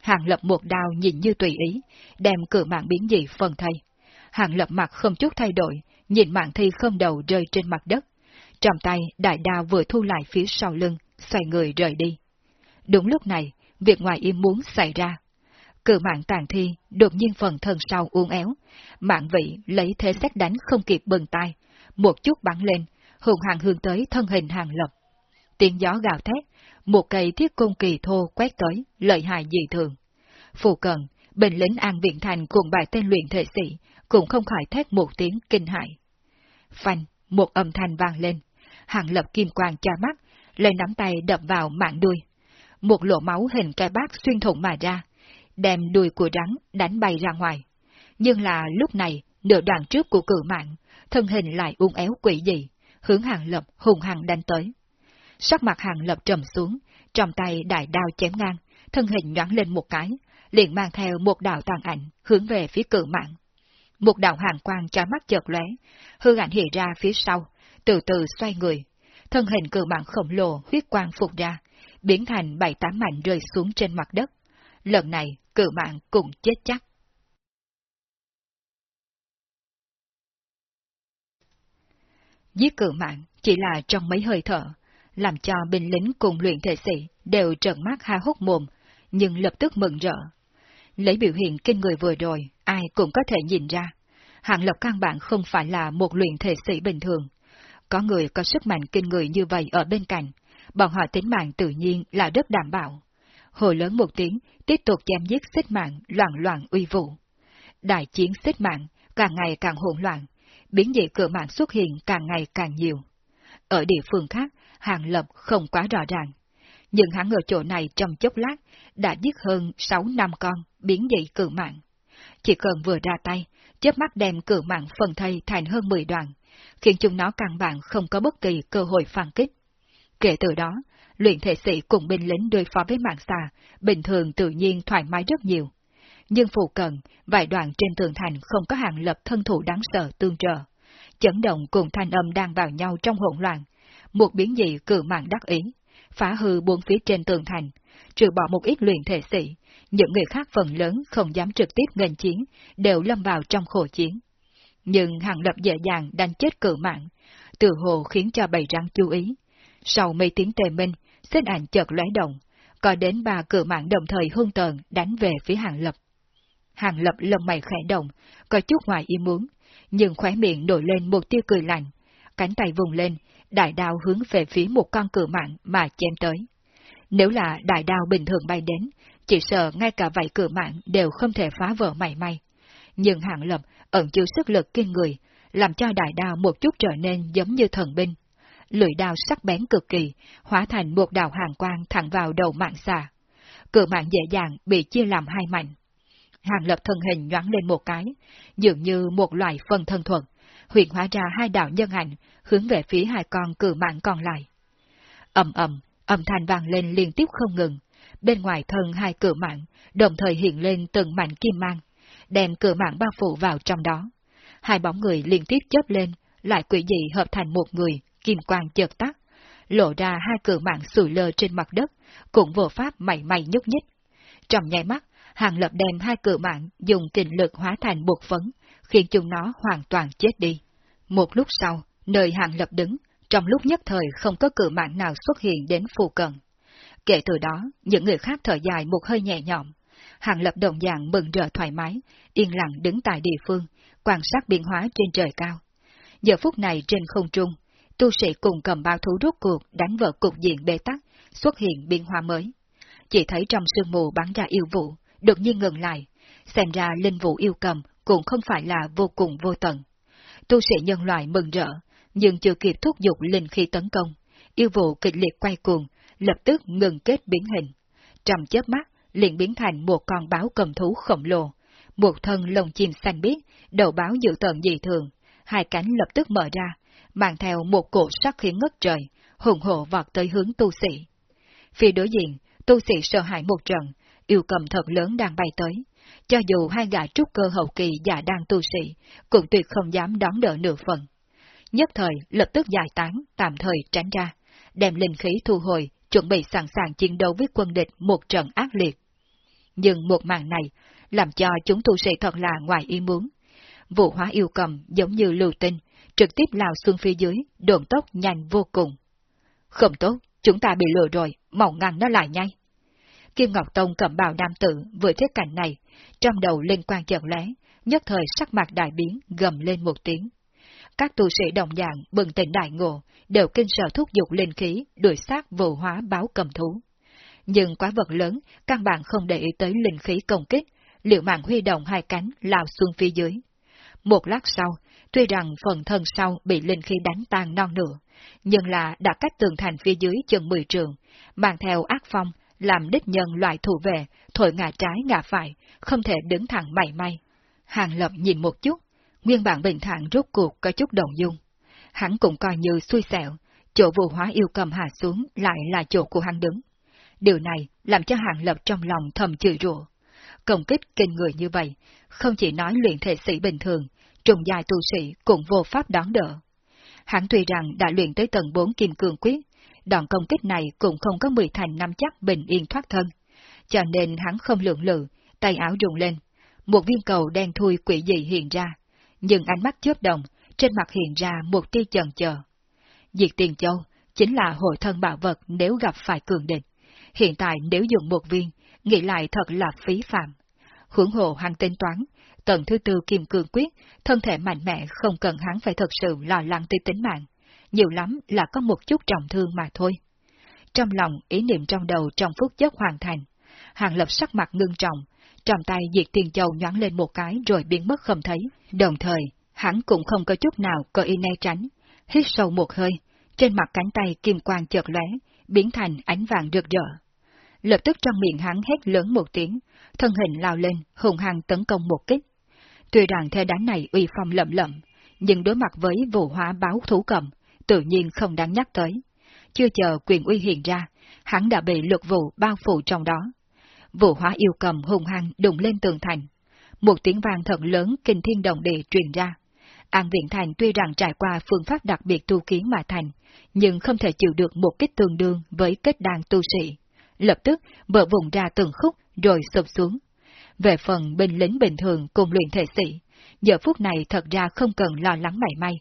Hàng lập một đao nhìn như tùy ý, đem cửa mạng biến dị phần thay. Hàng lập mặt không chút thay đổi, nhìn mạng thi không đầu rơi trên mặt đất. Trong tay, đại đao vừa thu lại phía sau lưng, xoay người rời đi. Đúng lúc này, việc ngoài im muốn xảy ra. Cự mạng tàn thi, đột nhiên phần thân sau uốn éo, mạng vị lấy thế xét đánh không kịp bừng tay, một chút bắn lên, hùng hàng hướng tới thân hình hàng lập. Tiếng gió gào thét, một cây thiết cung kỳ thô quét tới, lợi hại dị thường. Phù cận, bình lính an viện thành cùng bài tên luyện thể sĩ, cũng không khỏi thét một tiếng kinh hại. Phanh, một âm thanh vang lên, hàng lập kim quang cho mắt, lấy nắm tay đập vào mạng đuôi. Một lỗ máu hình cái bát xuyên thủng mà ra, đem đuôi của rắn đánh bay ra ngoài. Nhưng là lúc này, nửa đoạn trước của cử mạng, thân hình lại uốn éo quỷ dị, hướng hàng lập hùng hằng đánh tới. Sắc mặt hàng lập trầm xuống, trong tay đại đao chém ngang, thân hình nhoáng lên một cái, liền mang theo một đạo tàn ảnh hướng về phía cự mạng. Một đạo hàng quang cho mắt chợt lóe, hư ảnh hiện ra phía sau, từ từ xoay người. Thân hình cự mạng khổng lồ huyết quang phục ra, biến thành bảy tám mảnh rơi xuống trên mặt đất. Lần này, cự mạng cũng chết chắc. Giết cự mạng chỉ là trong mấy hơi thở, làm cho binh lính cùng luyện thể sĩ đều trợn mắt ha hốc mồm, nhưng lập tức mừng rỡ. Lấy biểu hiện kinh người vừa rồi, ai cũng có thể nhìn ra. Hạng Lập căn bản không phải là một luyện thể sĩ bình thường. Có người có sức mạnh kinh người như vậy ở bên cạnh, bọn họ tính mạng tự nhiên là rất đảm bảo. Hồ lớn một tiếng, tiếp tục chém giết xích mạng, loạn loạn uy vụ. Đại chiến xích mạng, càng ngày càng hỗn loạn, biến dị cửa mạng xuất hiện càng ngày càng nhiều. Ở địa phương khác, Hàng Lập không quá rõ ràng. Nhưng hắn ở chỗ này trong chốc lát, đã giết hơn 6 năm con biến dị cử mạng. Chỉ cần vừa ra tay, chớp mắt đem cử mạng phần thây thành hơn 10 đoạn, khiến chúng nó căn bản không có bất kỳ cơ hội phản kích. Kể từ đó, luyện thể sĩ cùng binh lính đối phó với mạng xà, bình thường tự nhiên thoải mái rất nhiều. Nhưng phụ cận, vài đoạn trên tường thành không có hàng lập thân thủ đáng sợ tương trợ. Chấn động cùng thanh âm đang vào nhau trong hỗn loạn. Một biến dị cử mạng đắc ý, phá hư buôn phía trên tường thành, trừ bỏ một ít luyện thể sĩ, những người khác phần lớn không dám trực tiếp nghênh chiến, đều lâm vào trong khổ chiến. Nhưng hàng lập dễ dàng đánh chết cử mạng, từ hồ khiến cho bầy răng chú ý. Sau mấy tiếng tề minh, xếp ảnh chợt lóe động, có đến ba cử mạng đồng thời hung tờn đánh về phía hàng lập. Hàng lập lông mày khẽ động, có chút ngoài ý muốn, nhưng khóe miệng nổi lên một tia cười lạnh, cánh tay vùng lên, đại đao hướng về phía một con cử mạng mà chém tới. Nếu là đại đao bình thường bay đến, chỉ sợ ngay cả vậy cử mạng đều không thể phá vỡ mảy may. Nhưng hạng lập ẩn chứa sức lực kinh người, làm cho đại đao một chút trở nên giống như thần binh. Lưỡi đao sắc bén cực kỳ, hóa thành một đạo hàng quang thẳng vào đầu mạng xà. cự mạng dễ dàng bị chia làm hai mảnh. Hàng lập thân hình nhoáng lên một cái, dường như một loại phân thân thuật, huyện hóa ra hai đạo nhân ảnh, hướng về phía hai con cử mạng còn lại. ầm ầm, âm thanh vang lên liên tiếp không ngừng, bên ngoài thân hai cử mạng, đồng thời hiện lên từng mảnh kim mang, đem cử mạng bao phủ vào trong đó. Hai bóng người liên tiếp chớp lên, lại quỷ dị hợp thành một người, kim quang chợt tắt, lộ ra hai cửa mạng sủi lơ trên mặt đất, cũng vô pháp mảy may nhúc nhích. Trong nháy mắt, hàng lập đem hai cửa mạng dùng kình lực hóa thành bột phấn, khiến chúng nó hoàn toàn chết đi. Một lúc sau, nơi hàng lập đứng, trong lúc nhất thời không có cử mạng nào xuất hiện đến phù cận. Kể từ đó, những người khác thở dài một hơi nhẹ nhõm. Hàng Lập đồng dạng mừng rỡ thoải mái, yên lặng đứng tại địa phương, quan sát biến hóa trên trời cao. Giờ phút này trên không trung, tu sĩ cùng cầm bao thú rút cuộc đánh vỡ cục diện bế tắc, xuất hiện biến hóa mới. Chỉ thấy trong sương mù bắn ra yêu vụ, đột nhiên ngừng lại, xem ra linh vụ yêu cầm cũng không phải là vô cùng vô tận. Tu sĩ nhân loại mừng rỡ, nhưng chưa kịp thúc giục linh khi tấn công, yêu vụ kịch liệt quay cuồng, lập tức ngừng kết biến hình. trầm chớp mắt, liền biến thành một con báo cầm thú khổng lồ, một thân lồng chim xanh biếc, đầu báo dự tợn dị thường, hai cánh lập tức mở ra, mang theo một cổ sắc khiến ngất trời, hùng hộ vọt tới hướng tu sĩ. Phía đối diện, tu sĩ sợ hãi một trận, yêu cầm thật lớn đang bay tới. Cho dù hai gã trúc cơ hậu kỳ giả đang tu sĩ, cũng tuyệt không dám đón đỡ nửa phần. Nhất thời, lập tức giải tán, tạm thời tránh ra, đem linh khí thu hồi, chuẩn bị sẵn sàng chiến đấu với quân địch một trận ác liệt. Nhưng một màn này, làm cho chúng tu sĩ thật là ngoài ý muốn. Vụ hóa yêu cầm giống như lưu tinh, trực tiếp lao xuống phía dưới, đồn tốc nhanh vô cùng. Không tốt, chúng ta bị lừa rồi, mau ngăn nó lại nhanh. Kim Ngọc Tông cầm bào nam tử vừa thấy cảnh này, trong đầu linh quan chợt lé, nhất thời sắc mặt đại biến, gầm lên một tiếng. Các tu sĩ đồng dạng bừng tỉnh đại ngộ, đều kinh sợ thúc giục linh khí, đuổi sát vụ hóa báo cầm thú. Nhưng quá vật lớn, căn bản không để ý tới linh khí công kích, liệu mạng huy động hai cánh lao xuống phía dưới. Một lát sau, tuy rằng phần thân sau bị linh khí đánh tan non nửa, nhưng là đã cách tường thành phía dưới chừng 10 trường, mang theo ác phong, làm đích nhân loại thủ về, thổi ngả trái ngả phải, không thể đứng thẳng mảy may. Hàng Lập nhìn một chút, nguyên bản bình thản rốt cuộc có chút động dung. Hắn cũng coi như xui xẻo, chỗ vụ hóa yêu cầm hạ xuống lại là chỗ của hắn đứng. Điều này làm cho Hàng Lập trong lòng thầm chửi rủa. Công kích kinh người như vậy, không chỉ nói luyện thể sĩ bình thường, trùng dài tu sĩ cũng vô pháp đón đỡ. Hắn tuy rằng đã luyện tới tầng 4 kim cương quyết, đòn công kích này cũng không có mười thành năm chắc bình yên thoát thân. Cho nên hắn không lượng lự, tay áo rung lên. Một viên cầu đen thui quỷ dị hiện ra, nhưng ánh mắt chớp động, trên mặt hiện ra một tia chần chờ. Diệt tiền châu chính là hội thân bảo vật nếu gặp phải cường địch. Hiện tại nếu dùng một viên, nghĩ lại thật là phí phạm. Hưởng hộ hắn tính toán, tần thứ tư kim cương quyết, thân thể mạnh mẽ không cần hắn phải thật sự lo lắng tới tính mạng. Nhiều lắm là có một chút trọng thương mà thôi. Trong lòng, ý niệm trong đầu trong phút chốc hoàn thành. Hàng lập sắc mặt ngưng trọng, trong tay diệt tiền châu nhoáng lên một cái rồi biến mất không thấy. Đồng thời, hắn cũng không có chút nào cơ y né tránh. Hít sâu một hơi, trên mặt cánh tay kim quang chợt lóe, biến thành ánh vàng rực rỡ. Lập tức trong miệng hắn hét lớn một tiếng, thân hình lao lên, hùng hăng tấn công một kích. Tuy rằng thế đánh này uy phong lậm lậm, nhưng đối mặt với vụ hóa báo thú cầm, tự nhiên không đáng nhắc tới. Chưa chờ quyền uy hiện ra, hắn đã bị luật vụ bao phủ trong đó. Vụ hóa yêu cầm hùng hăng đụng lên tường thành. Một tiếng vang thật lớn kinh thiên động địa truyền ra. An Viện Thành tuy rằng trải qua phương pháp đặc biệt tu kiến mà thành, nhưng không thể chịu được một kích tương đương với kết đàn tu sĩ. Lập tức bờ vùng ra từng khúc rồi sụp xuống. Về phần binh lính bình thường cùng luyện thể sĩ, giờ phút này thật ra không cần lo lắng mảy may,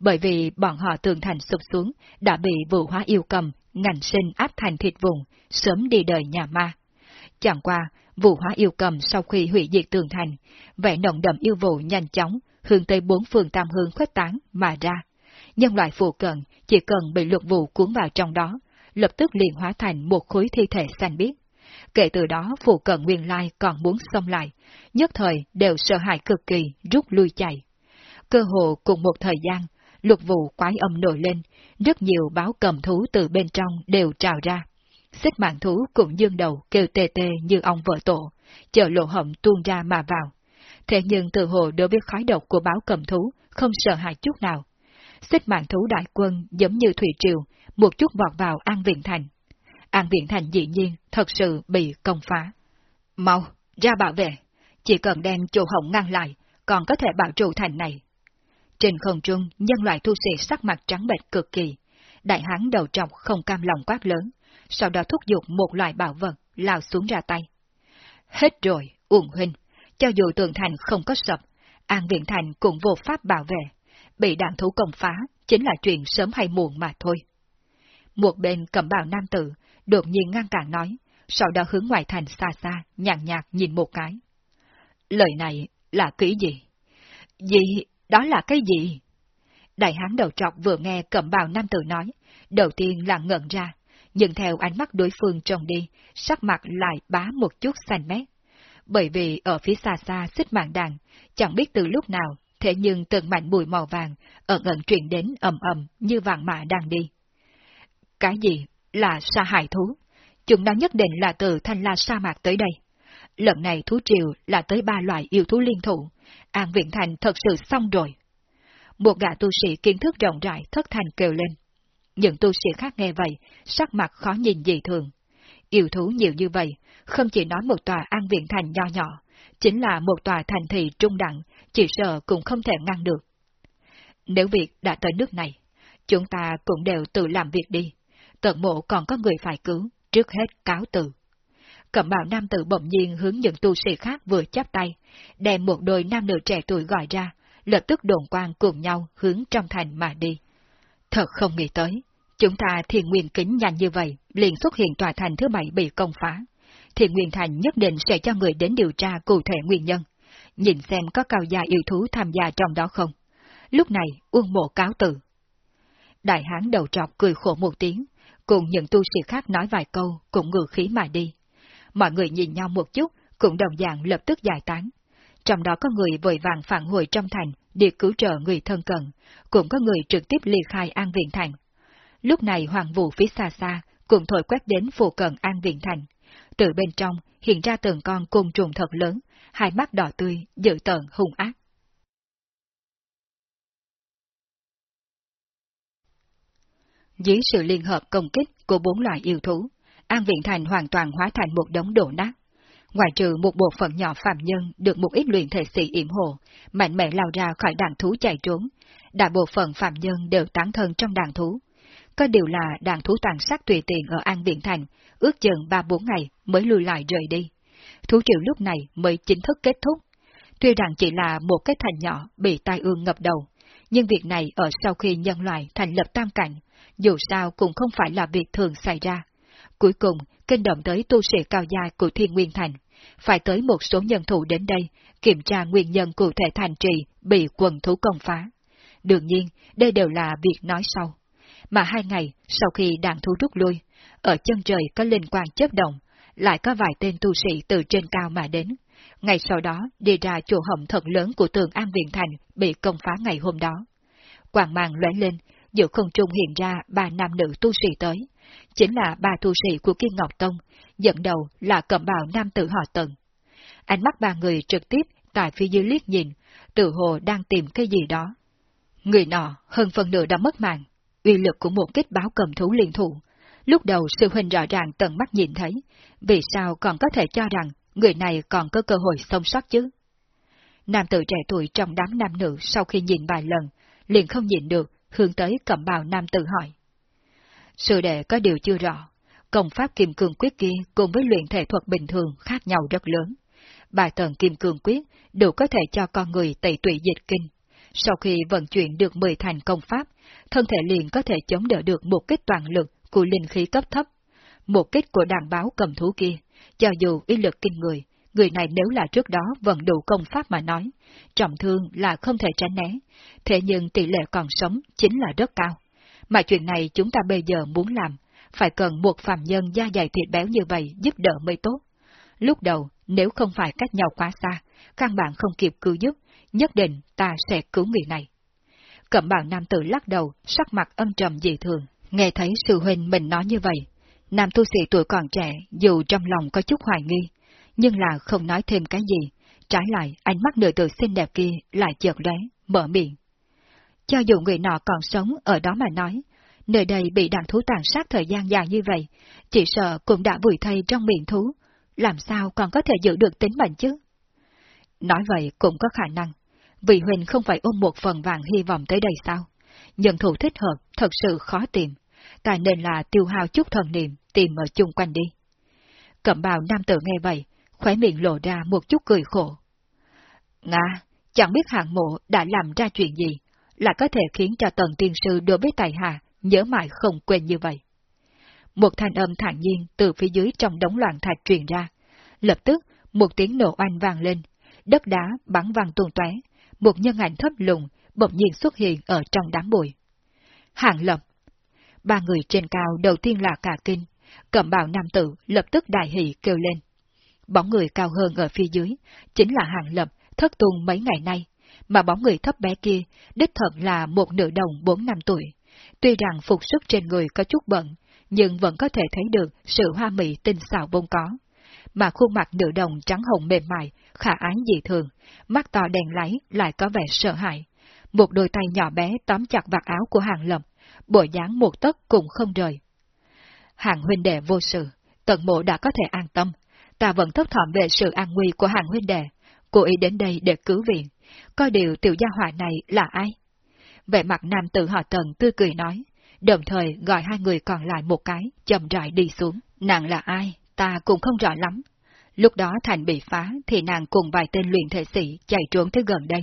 bởi vì bọn họ tường thành sụp xuống đã bị vụ hóa yêu cầm, ngành sinh áp thành thịt vùng, sớm đi đời nhà ma. Chẳng qua, vụ hóa yêu cầm sau khi hủy diệt tường thành, vẻ nồng đậm yêu vụ nhanh chóng, hướng tây bốn phương tam hương khuếch tán mà ra. Nhân loại phù cận chỉ cần bị luật vụ cuốn vào trong đó, lập tức liền hóa thành một khối thi thể xanh biếc. Kể từ đó phù cận nguyên lai còn muốn xông lại, nhất thời đều sợ hãi cực kỳ, rút lui chạy. Cơ hồ cùng một thời gian, lục vụ quái âm nổi lên, rất nhiều báo cầm thú từ bên trong đều trào ra. Xích mạng thú cũng dương đầu kêu tê tê như ông vợ tổ, chờ lộ hổng tuôn ra mà vào. Thế nhưng từ hồ đối với khói độc của báo cầm thú không sợ hãi chút nào. Xích mạng thú đại quân giống như thủy triều, một chút vọt vào An Viện Thành. An Viện Thành dĩ nhiên thật sự bị công phá. Mau, ra bảo vệ, chỉ cần đem chỗ hỏng ngăn lại, còn có thể bảo trụ thành này. Trên không trung, nhân loại thu sĩ sắc mặt trắng bệch cực kỳ. Đại hán đầu trọc không cam lòng quát lớn, sau đó thúc giục một loại bảo vật, lao xuống ra tay. Hết rồi, uổng huynh, cho dù tường thành không có sập, An Viện Thành cũng vô pháp bảo vệ, bị đạn thú công phá chính là chuyện sớm hay muộn mà thôi. Một bên cầm bào nam tử, đột nhiên ngăn cản nói, sau đó hướng ngoài thành xa xa, nhàn nhạt nhìn một cái. Lời này là kỹ gì? Gì? Đó là cái gì? Đại hán đầu trọc vừa nghe cẩm bào nam tử nói, đầu tiên là ngẩn ra, nhưng theo ánh mắt đối phương trông đi, sắc mặt lại bá một chút xanh mét. Bởi vì ở phía xa xa xích mạng đàn, chẳng biết từ lúc nào, thế nhưng từng mảnh bụi màu vàng, ẩn ẩn truyền đến ầm ầm như vàng mã đang đi. Cái gì? Là sa hải thú. Chúng nó nhất định là từ thanh la sa mạc tới đây. Lần này thú triều là tới ba loại yêu thú liên thủ. An Viện Thành thật sự xong rồi. Một gã tu sĩ kiến thức rộng rãi thất thành kêu lên. Những tu sĩ khác nghe vậy, sắc mặt khó nhìn dị thường. Yêu thú nhiều như vậy, không chỉ nói một tòa An Viện Thành nho nhỏ, chính là một tòa thành thị trung đẳng, chỉ sợ cũng không thể ngăn được. Nếu việc đã tới nước này, chúng ta cũng đều tự làm việc đi. Tận mộ còn có người phải cứu, trước hết cáo từ. Cẩm bào nam tử bỗng nhiên hướng những tu sĩ khác vừa chắp tay, đem một đôi nam nữ trẻ tuổi gọi ra, lập tức đồn quang cùng nhau hướng trong thành mà đi. Thật không nghĩ tới, chúng ta thiền nguyên kính nhanh như vậy, liền xuất hiện tòa thành thứ bảy bị công phá. Thiền nguyên thành nhất định sẽ cho người đến điều tra cụ thể nguyên nhân, nhìn xem có cao gia yêu thú tham gia trong đó không. Lúc này, Uông Mộ cáo từ. Đại hán đầu trọc cười khổ một tiếng, cùng những tu sĩ khác nói vài câu, cũng ngự khí mà đi. Mọi người nhìn nhau một chút, cũng đồng dạng lập tức giải tán. Trong đó có người vội vàng phản hồi trong thành để cứu trợ người thân cận, cũng có người trực tiếp ly khai An Viện Thành. Lúc này hoàng vụ phía xa xa cũng thổi quét đến phù cận An Viện Thành. Từ bên trong hiện ra từng con côn trùng thật lớn, hai mắt đỏ tươi, dữ tợn hung ác. Dưới sự liên hợp công kích của bốn loại yêu thú, An Viện Thành hoàn toàn hóa thành một đống đổ nát. Ngoài trừ một bộ phận nhỏ phạm nhân được một ít luyện thể sĩ yểm hộ, mạnh mẽ lao ra khỏi đàn thú chạy trốn, đại bộ phận phạm nhân đều tán thân trong đàn thú. Có điều là đàn thú tàn sát tùy tiện ở An Viện Thành, ước chừng 3-4 ngày mới lùi lại rời đi. Thú triệu lúc này mới chính thức kết thúc. Tuy rằng chỉ là một cái thành nhỏ bị tai ương ngập đầu, nhưng việc này ở sau khi nhân loại thành lập tam cảnh, dù sao cũng không phải là việc thường xảy ra. Cuối cùng, kinh động tới tu sĩ cao gia của Thiên Nguyên Thành, phải tới một số nhân thủ đến đây kiểm tra nguyên nhân cụ thể thành trì bị quần thú công phá. Đương nhiên, đây đều là việc nói sau. Mà hai ngày sau khi đàn thú rút lui, ở chân trời có linh quan chấp động, lại có vài tên tu sĩ từ trên cao mà đến. Ngày sau đó đi ra chỗ hồng thật lớn của tường An Viện Thành bị công phá ngày hôm đó. Quảng màng lóe lên, giữa không trung hiện ra ba nam nữ tu sĩ tới. Chính là ba tu sĩ của Kim Ngọc Tông, dẫn đầu là cẩm bào nam tử họ Tần. Ánh mắt ba người trực tiếp tại phía dưới liếc nhìn, tự hồ đang tìm cái gì đó. Người nọ hơn phần nửa đã mất mạng, uy lực của một kết báo cầm thú liên thủ. Lúc đầu sư huynh rõ ràng tận mắt nhìn thấy, vì sao còn có thể cho rằng người này còn có cơ hội sống sót chứ? Nam tử trẻ tuổi trong đám nam nữ sau khi nhìn vài lần, liền không nhìn được, hướng tới cẩm bào nam tử hỏi. sự đệ có điều chưa rõ, công pháp kim cương quyết kia cùng với luyện thể thuật bình thường khác nhau rất lớn. Bài thần kim cương quyết đủ có thể cho con người tẩy tụy dịch kinh. Sau khi vận chuyển được 10 thành công pháp, thân thể liền có thể chống đỡ được một kích toàn lực của linh khí cấp thấp. Một kích của đàn báo cầm thú kia, cho dù uy lực kinh người, người này nếu là trước đó vẫn đủ công pháp mà nói, trọng thương là không thể tránh né, thế nhưng tỷ lệ còn sống chính là rất cao. Mà chuyện này chúng ta bây giờ muốn làm, phải cần một phàm nhân da dày thịt béo như vậy giúp đỡ mới tốt. Lúc đầu, nếu không phải cách nhau quá xa, căn bản không kịp cứu giúp, nhất định ta sẽ cứu người này. Cẩm bào nam tử lắc đầu, sắc mặt âm trầm dị thường, nghe thấy sư huynh mình nói như vậy. Nam tu sĩ tuổi còn trẻ, dù trong lòng có chút hoài nghi, nhưng là không nói thêm cái gì, trái lại ánh mắt nữ tử xinh đẹp kia lại chợt lóe, mở miệng. Cho dù người nọ còn sống ở đó mà nói, nơi đây bị đàn thú tàn sát thời gian dài như vậy, chỉ sợ cũng đã vùi thây trong miệng thú, làm sao còn có thể giữ được tính mệnh chứ? Nói vậy cũng có khả năng, vì Huỳnh không phải ôm một phần vàng hy vọng tới đây sao? Nhân thủ thích hợp thật sự khó tìm, tại nên là tiêu hao chút thần niệm tìm ở chung quanh đi. Cẩm bào nam tử nghe vậy, khóe miệng lộ ra một chút cười khổ. Nga, chẳng biết hạng mộ đã làm ra chuyện gì, là có thể khiến cho tần tiên sư đối với tài hạ nhớ mãi không quên như vậy. một thanh âm thản nhiên từ phía dưới trong đống loạn thạch truyền ra. Lập tức, một tiếng nổ oanh vang lên, đất đá bắn văng tuôn tóe, một nhân ảnh thấp lùng bỗng nhiên xuất hiện ở trong đám bụi. Hạng lập Ba người trên cao đầu tiên là cả kinh, cẩm bào nam tử lập tức đại hỷ kêu lên. Bóng người cao hơn ở phía dưới, chính là hàng lập thất tung mấy ngày nay, mà bóng người thấp bé kia đích thật là một nữ đồng bốn năm tuổi. Tuy rằng phục sức trên người có chút bận, nhưng vẫn có thể thấy được sự hoa mỹ tinh xảo bông có. Mà khuôn mặt nữ đồng trắng hồng mềm mại, khả ái dị thường, mắt to đèn láy lại có vẻ sợ hãi. Một đôi tay nhỏ bé tóm chặt vạt áo của hàng lập, bộ dáng một tấc cũng không rời. Hàng huynh đệ vô sự, tận mộ đã có thể an tâm, ta vẫn thấp thỏm về sự an nguy của hàng huynh đệ, cố ý đến đây để cứu viện, coi điều tiểu gia hỏa này là ai? Vẻ mặt nam tử họ tần tươi cười nói, đồng thời gọi hai người còn lại một cái, chậm rãi đi xuống. Nàng là ai, ta cũng không rõ lắm. Lúc đó thành bị phá thì nàng cùng vài tên luyện thể sĩ chạy trốn tới gần đây,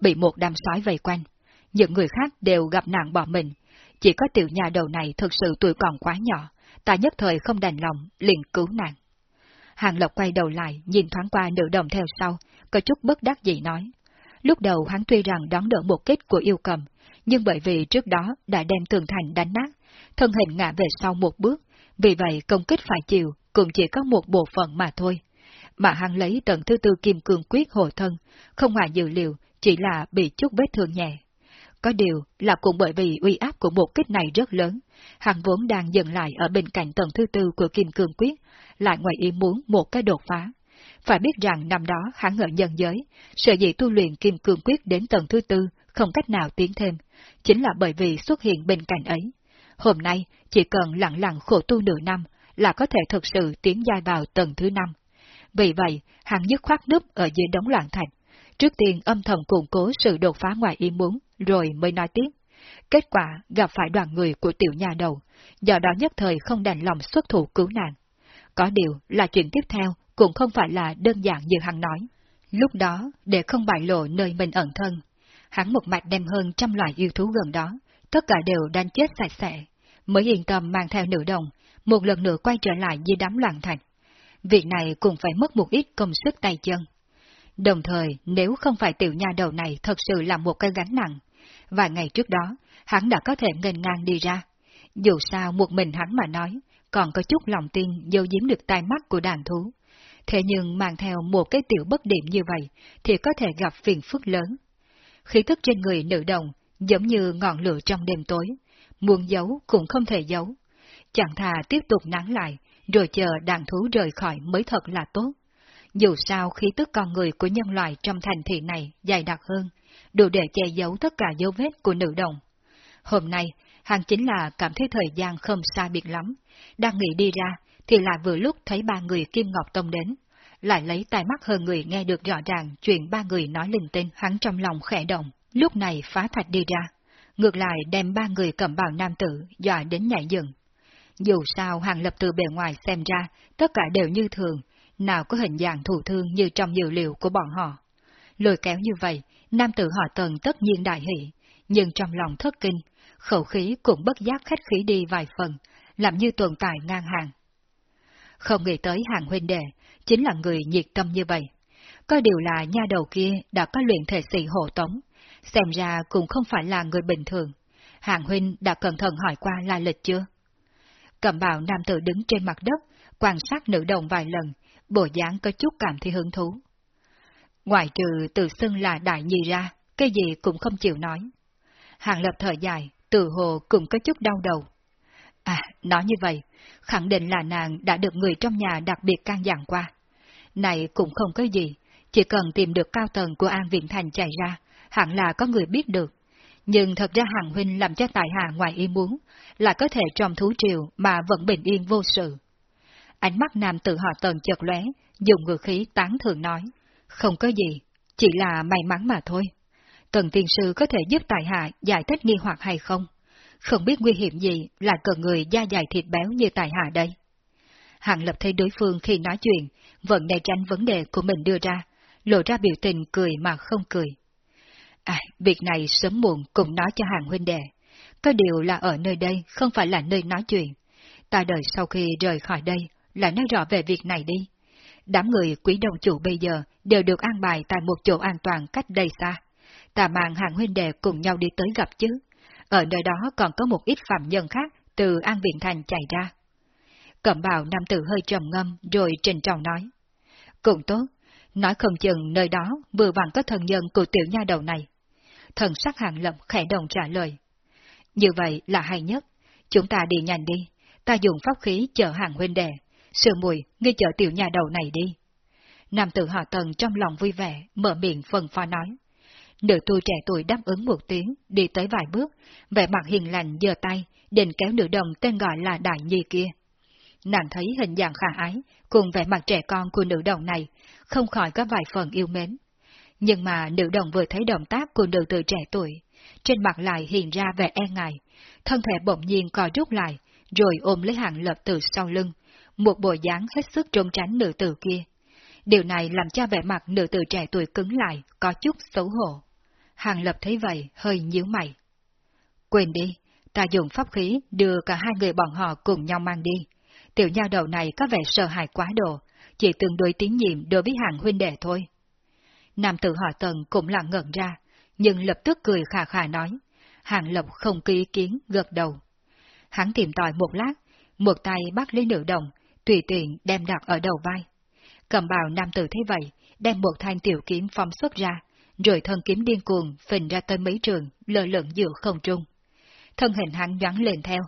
bị một đám sói vây quanh. Những người khác đều gặp nạn bỏ mình, chỉ có tiểu nhà đầu này thực sự tuổi còn quá nhỏ, ta nhất thời không đành lòng, liền cứu nàng. Hàng Lộc quay đầu lại, nhìn thoáng qua nữ đồng theo sau, có chút bất đắc dĩ nói. Lúc đầu hắn tuy rằng đón đỡ một kích của yêu cầm, nhưng bởi vì trước đó đã đem tường thành đánh nát, thân hình ngã về sau một bước, vì vậy công kích phải chịu cũng chỉ có một bộ phận mà thôi. Mà hắn lấy tận thứ tư kim cương quyết hộ thân, không ngoài dự liệu, chỉ là bị chút vết thương nhẹ. Có điều là cũng bởi vì uy áp của một kích này rất lớn, hắn vốn đang dừng lại ở bên cạnh tầng thứ tư của kim cương quyết, lại ngoài ý muốn một cái đột phá. Phải biết rằng năm đó hắn ở nhân giới, sở dĩ tu luyện kim cương quyết đến tầng thứ tư không cách nào tiến thêm, chính là bởi vì xuất hiện bên cạnh ấy. Hôm nay, chỉ cần lặng lặng khổ tu nửa năm là có thể thực sự tiến giai vào tầng thứ năm. Vì vậy, hắn dứt khoát núp ở dưới đống loạn thạch. Trước tiên âm thầm củng cố sự đột phá ngoài ý muốn, rồi mới nói tiếp. Kết quả gặp phải đoàn người của tiểu nhà đầu, do đó nhất thời không đành lòng xuất thủ cứu nạn. Có điều là chuyện tiếp theo cũng không phải là đơn giản như hắn nói. Lúc đó, để không bại lộ nơi mình ẩn thân, hắn một mạch đem hơn trăm loại yêu thú gần đó, tất cả đều đang chết sạch sẽ, mới yên tâm mang theo nữ đồng, một lần nữa quay trở lại dưới đám loạn thành. Việc này cũng phải mất một ít công sức tay chân. Đồng thời, nếu không phải tiểu nha đầu này thật sự là một cái gánh nặng, vài ngày trước đó, hắn đã có thể ngần ngang đi ra. Dù sao một mình hắn mà nói, còn có chút lòng tin dâu giếm được tai mắt của đàn thú. Thế nhưng mang theo một cái tiểu bất điểm như vậy, thì có thể gặp phiền phức lớn. Khí thức trên người nữ đồng, giống như ngọn lửa trong đêm tối, muốn giấu cũng không thể giấu. Chẳng thà tiếp tục nắng lại, rồi chờ đàn thú rời khỏi mới thật là tốt. Dù sao khí tức con người của nhân loại trong thành thị này dày đặc hơn, đủ để che giấu tất cả dấu vết của nữ đồng. Hôm nay, hàng chính là cảm thấy thời gian không xa biệt lắm, đang nghĩ đi ra, thì lại vừa lúc thấy ba người Kim Ngọc Tông đến. Lại lấy tai mắt hơn người nghe được rõ ràng chuyện ba người nói linh tinh, hắn trong lòng khẽ động, lúc này phá thạch đi ra. Ngược lại đem ba người cầm bào nam tử, dọa đến nhảy dựng. Dù sao hàng lập từ bề ngoài xem ra, tất cả đều như thường, nào có hình dạng thù thương như trong dữ liệu của bọn họ. Lôi kéo như vậy, nam tử họ tần tất nhiên đại hỷ, nhưng trong lòng thất kinh, khẩu khí cũng bất giác khách khí đi vài phần, làm như tồn tại ngang hàng. Không nghĩ tới hàng huynh đệ, chính là người nhiệt tâm như vậy. Có điều là nha đầu kia đã có luyện thể sĩ hộ tống, xem ra cũng không phải là người bình thường. Hàng huynh đã cẩn thận hỏi qua lai lịch chưa? Cầm bào nam tử đứng trên mặt đất, quan sát nữ đồng vài lần, bộ dáng có chút cảm thấy hứng thú. Ngoài trừ tự xưng là đại nhi ra, cái gì cũng không chịu nói. Hàng lập thở dài, từ hồ cũng có chút đau đầu. À, nói như vậy, khẳng định là nàng đã được người trong nhà đặc biệt can dặn qua. Này cũng không có gì, chỉ cần tìm được cao tầng của An Viện Thành chạy ra, hẳn là có người biết được. Nhưng thật ra Hàng Huynh làm cho tài hạ ngoài ý muốn, là có thể trong thú triều mà vẫn bình yên vô sự. Ánh mắt nam tự họ tần chợt lóe, dùng ngựa khí tán thường nói, không có gì, chỉ là may mắn mà thôi. Tần tiên sư có thể giúp tài hạ giải thích nghi hoặc hay không? Không biết nguy hiểm gì là cần người da dài thịt béo như tài hạ đây. Hàng lập thấy đối phương khi nói chuyện, vẫn né tránh vấn đề của mình đưa ra, lộ ra biểu tình cười mà không cười. À, việc này sớm muộn cũng nói cho hàng huynh đệ. Có điều là ở nơi đây không phải là nơi nói chuyện. Ta đợi sau khi rời khỏi đây, lại nói rõ về việc này đi. Đám người quý đồng chủ bây giờ đều được an bài tại một chỗ an toàn cách đây xa. Ta mang hàng huynh đệ cùng nhau đi tới gặp chứ. Ở nơi đó còn có một ít phạm nhân khác từ An Viện Thành chạy ra. Cẩm bào nam tử hơi trầm ngâm rồi trình trọng nói. Cũng tốt, nói không chừng nơi đó vừa vặn có thần nhân của tiểu nha đầu này. Thần sắc hàng lập khẽ đồng trả lời. Như vậy là hay nhất, chúng ta đi nhanh đi, ta dùng pháp khí chở hàng huynh đệ, sự mùi, ngươi chở tiểu nha đầu này đi. Nam tử họ tần trong lòng vui vẻ, mở miệng phần pha nói. Nữ tu trẻ tuổi đáp ứng một tiếng, đi tới vài bước, vẻ mặt hiền lành giơ tay, định kéo nữ đồng tên gọi là Đại Nhi kia. Nàng thấy hình dạng khả ái, cùng vẻ mặt trẻ con của nữ đồng này, không khỏi có vài phần yêu mến. Nhưng mà nữ đồng vừa thấy động tác của nữ tử trẻ tuổi, trên mặt lại hiện ra vẻ e ngại, thân thể bỗng nhiên co rút lại, rồi ôm lấy hàng lập từ sau lưng, một bộ dáng hết sức trốn tránh nữ tử kia. Điều này làm cho vẻ mặt nữ tử trẻ tuổi cứng lại, có chút xấu hổ. Hàng lập thấy vậy, hơi nhíu mày. Quên đi, ta dùng pháp khí đưa cả hai người bọn họ cùng nhau mang đi. Tiểu nha đầu này có vẻ sợ hãi quá độ, chỉ tương đối tín nhiệm đối với hàng huynh đệ thôi. Nam tử họ tần cũng lặng ngẩn ra, nhưng lập tức cười khà khà nói. Hàng lập không ký ý kiến, gật đầu. Hắn tìm tòi một lát, một tay bắt lấy nữ đồng, tùy tiện đem đặt ở đầu vai. Cầm bào nam tử thấy vậy, đem một thanh tiểu kiếm phóng xuất ra, rồi thân kiếm điên cuồng phình ra tới mấy trường, lơ lửng giữa không trung. Thân hình hắn gắn lên theo,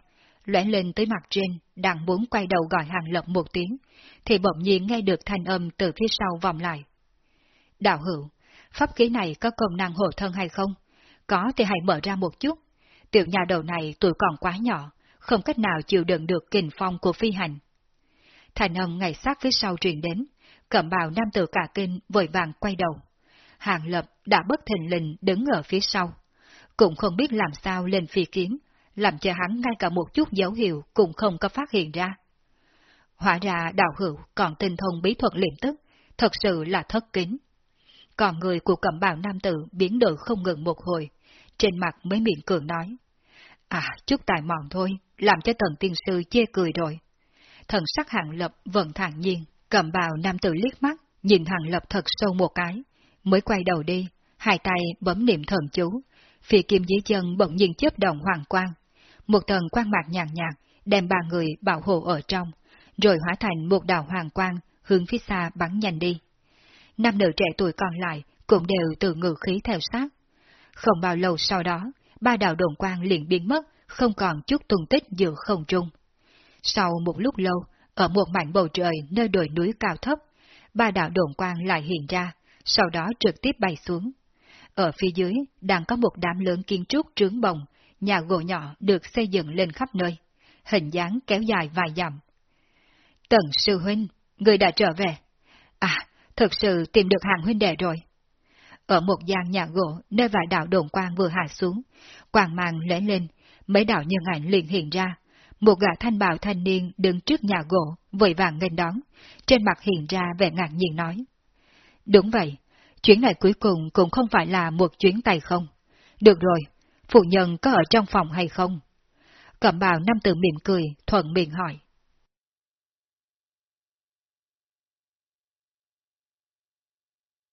lóe lên tới mặt trên, đang muốn quay đầu gọi hàng lập một tiếng, thì bỗng nhiên nghe được thanh âm từ phía sau vòng lại. Đạo hữu, pháp khí này có công năng hộ thân hay không? Có thì hãy mở ra một chút. Tiểu nhà đầu này tuổi còn quá nhỏ, không cách nào chịu đựng được kình phong của phi hành. Thành âm ngày sát phía sau truyền đến, cẩm bào nam tử cả kinh vội vàng quay đầu. Hàng lập đã bất thình lình đứng ở phía sau. Cũng không biết làm sao lên phi kiếm, làm cho hắn ngay cả một chút dấu hiệu cũng không có phát hiện ra. Hóa ra đạo hữu còn tinh thông bí thuật liệm tức, thật sự là thất kính. Còn người của cẩm bào nam tử biến đổi không ngừng một hồi, trên mặt mới miệng cường nói. À, chút tài mòn thôi, làm cho thần tiên sư chê cười rồi. Thần sắc hạng lập vẫn thản nhiên, cầm bào nam tử liếc mắt, nhìn hạng lập thật sâu một cái, mới quay đầu đi, hai tay bấm niệm thần chú, phi kim dưới chân bỗng nhiên chớp động hoàng quang. Một tầng quang mạc nhàn nhạt, đem ba người bảo hộ ở trong, rồi hóa thành một đạo hoàng quang, hướng phía xa bắn nhanh đi. Năm nữ trẻ tuổi còn lại cũng đều từ ngự khí theo sát. Không bao lâu sau đó, ba đạo đồn quang liền biến mất, không còn chút tung tích giữa không trung. Sau một lúc lâu, ở một mảnh bầu trời nơi đồi núi cao thấp, ba đạo đồn quang lại hiện ra, sau đó trực tiếp bay xuống. Ở phía dưới đang có một đám lớn kiến trúc trướng bồng, nhà gỗ nhỏ được xây dựng lên khắp nơi, hình dáng kéo dài vài dặm. Tần sư huynh, người đã trở về. À, thực sự tìm được hàng huynh đệ rồi. Ở một gian nhà gỗ nơi vài đạo đồn quang vừa hạ xuống, quang mang lẽ lên, mấy đạo nhân ảnh liền hiện ra. Một gã thanh bào thanh niên đứng trước nhà gỗ, vội vàng nghênh đón, trên mặt hiện ra vẻ ngạc nhiên nói. Đúng vậy, chuyến này cuối cùng cũng không phải là một chuyến tay không. Được rồi, phụ nhân có ở trong phòng hay không? Cẩm bào nam tử mỉm cười, thuận miệng hỏi.